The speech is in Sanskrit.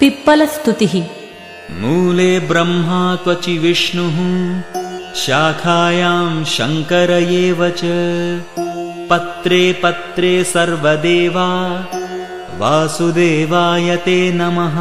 पिप्पलस्तुतिः। मूले ब्रह्मा त्वचि विष्णुः शाखायां शङ्कर एव च। पत्रे पत्रे सर्वदेवा वासुदेवाय ते नमः।